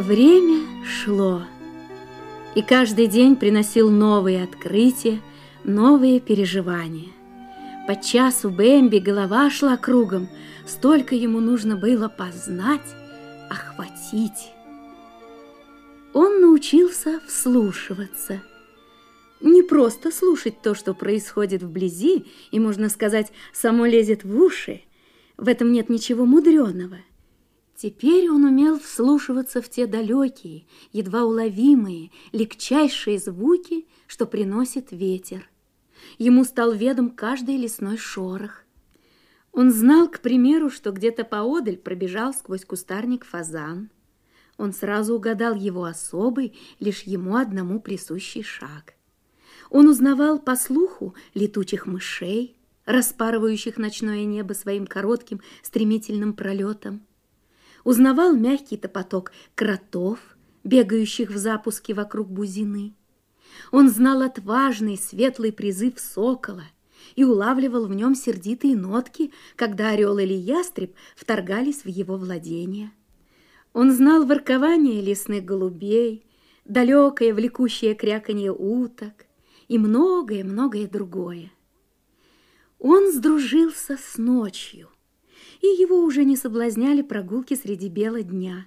Время шло, и каждый день приносил новые открытия, новые переживания. Подчас у Бэмби голова шла кругом, столько ему нужно было познать, охватить. Он научился вслушиваться. Не просто слушать то, что происходит вблизи, и, можно сказать, само лезет в уши. В этом нет ничего мудреного – Теперь он умел вслушиваться в те далекие, едва уловимые, легчайшие звуки, что приносит ветер. Ему стал ведом каждый лесной шорох. Он знал, к примеру, что где-то поодаль пробежал сквозь кустарник фазан. Он сразу угадал его особый, лишь ему одному присущий шаг. Он узнавал по слуху летучих мышей, распарывающих ночное небо своим коротким стремительным пролетом узнавал мягкий топоток кротов, бегающих в запуске вокруг бузины. Он знал отважный светлый призыв сокола и улавливал в нем сердитые нотки, когда орел или ястреб вторгались в его владение. Он знал воркование лесных голубей, далекое влекущее кряканье уток и многое-многое другое. Он сдружился с ночью – и его уже не соблазняли прогулки среди бела дня.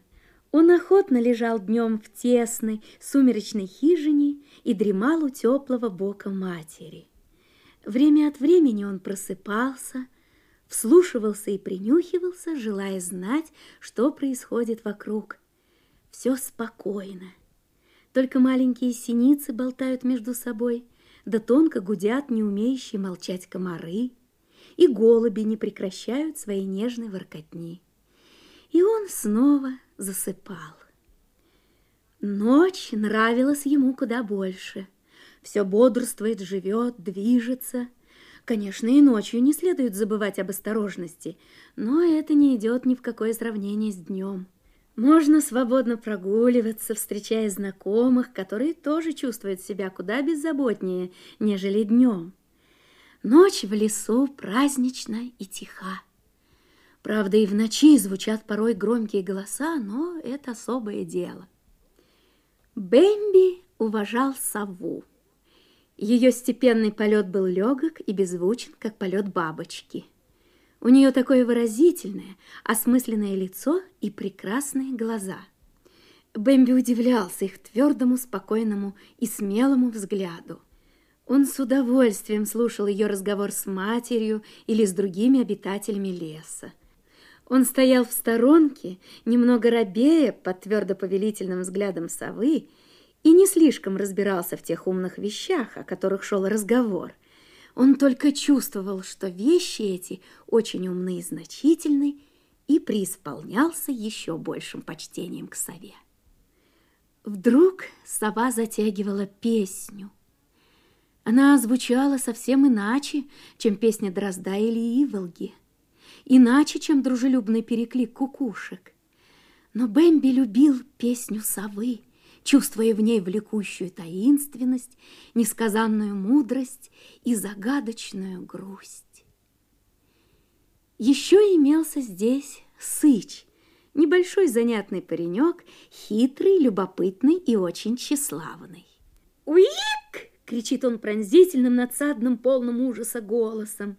Он охотно лежал днем в тесной, сумеречной хижине и дремал у теплого бока матери. Время от времени он просыпался, вслушивался и принюхивался, желая знать, что происходит вокруг. Все спокойно. Только маленькие синицы болтают между собой, да тонко гудят не умеющие молчать комары – и голуби не прекращают своей нежной воркотни. И он снова засыпал. Ночь нравилась ему куда больше. Все бодрствует, живет, движется. Конечно, и ночью не следует забывать об осторожности, но это не идет ни в какое сравнение с днем. Можно свободно прогуливаться, встречая знакомых, которые тоже чувствуют себя куда беззаботнее, нежели днем. Ночь в лесу празднична и тиха. Правда, и в ночи звучат порой громкие голоса, но это особое дело. Бэмби уважал сову. Ее степенный полет был легок и беззвучен, как полет бабочки. У нее такое выразительное, осмысленное лицо и прекрасные глаза. Бэмби удивлялся их твердому, спокойному и смелому взгляду. Он с удовольствием слушал ее разговор с матерью или с другими обитателями леса. Он стоял в сторонке, немного робея под твердо-повелительным взглядом совы, и не слишком разбирался в тех умных вещах, о которых шел разговор. Он только чувствовал, что вещи эти очень умны и значительны, и преисполнялся еще большим почтением к сове. Вдруг сова затягивала песню – она звучала совсем иначе, чем песня Дрозда или Иволги, иначе, чем дружелюбный переклик кукушек. Но Бэмби любил песню совы, чувствуя в ней влекущую таинственность, несказанную мудрость и загадочную грусть. Еще имелся здесь Сыч, небольшой занятный паренек, хитрый, любопытный и очень тщеславный. «Уик!» Кричит он пронзительным, надсадным, полным ужаса голосом.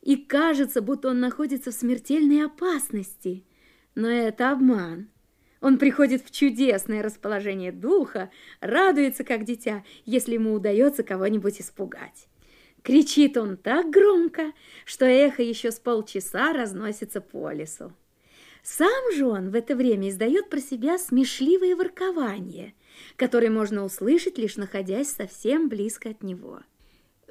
И кажется, будто он находится в смертельной опасности. Но это обман. Он приходит в чудесное расположение духа, радуется, как дитя, если ему удается кого-нибудь испугать. Кричит он так громко, что эхо еще с полчаса разносится по лесу. Сам же он в это время издает про себя смешливые воркования – который можно услышать, лишь находясь совсем близко от него.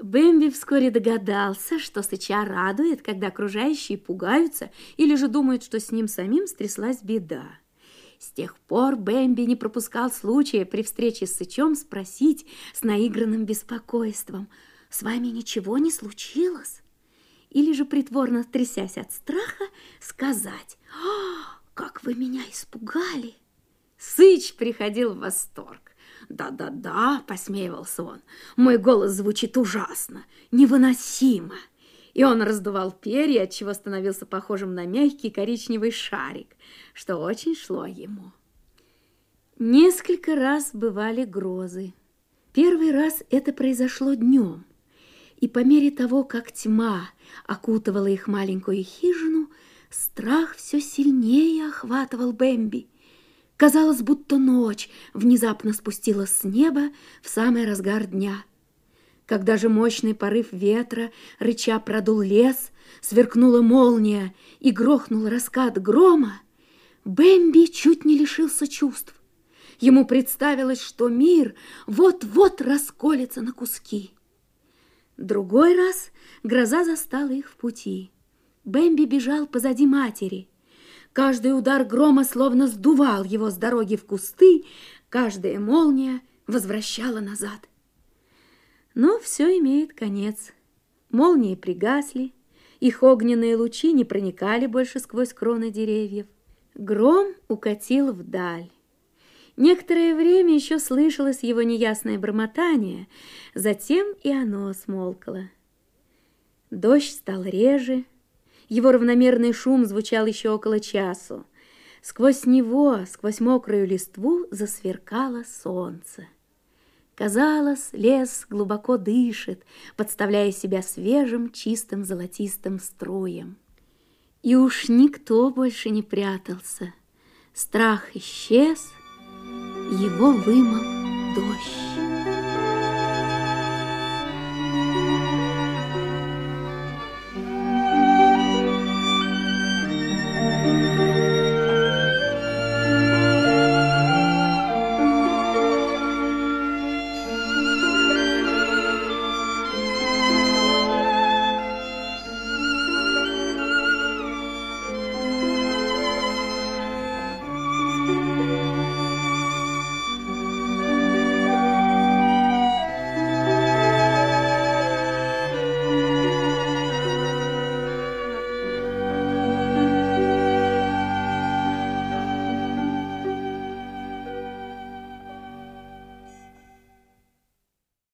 Бэмби вскоре догадался, что Сыча радует, когда окружающие пугаются или же думают, что с ним самим стряслась беда. С тех пор Бэмби не пропускал случая при встрече с Сычом спросить с наигранным беспокойством, «С вами ничего не случилось?» Или же, притворно трясясь от страха, сказать, «О, как вы меня испугали!» Сыч приходил в восторг. «Да-да-да», — посмеивался он, — «мой голос звучит ужасно, невыносимо». И он раздувал перья, отчего становился похожим на мягкий коричневый шарик, что очень шло ему. Несколько раз бывали грозы. Первый раз это произошло днем, и по мере того, как тьма окутывала их маленькую хижину, страх все сильнее охватывал Бэмби. Казалось, будто ночь внезапно спустилась с неба в самый разгар дня. Когда же мощный порыв ветра, рыча продул лес, сверкнула молния и грохнул раскат грома, Бэмби чуть не лишился чувств. Ему представилось, что мир вот-вот расколется на куски. Другой раз гроза застала их в пути. Бэмби бежал позади матери. Каждый удар грома словно сдувал его с дороги в кусты, каждая молния возвращала назад. Но все имеет конец. Молнии пригасли, их огненные лучи не проникали больше сквозь кроны деревьев. Гром укатил вдаль. Некоторое время еще слышалось его неясное бормотание, затем и оно смолкло. Дождь стал реже, его равномерный шум звучал еще около часу. Сквозь него, сквозь мокрую листву засверкало солнце. Казалось, лес глубоко дышит, подставляя себя свежим, чистым, золотистым струем. И уж никто больше не прятался. Страх исчез, его вымыл дождь.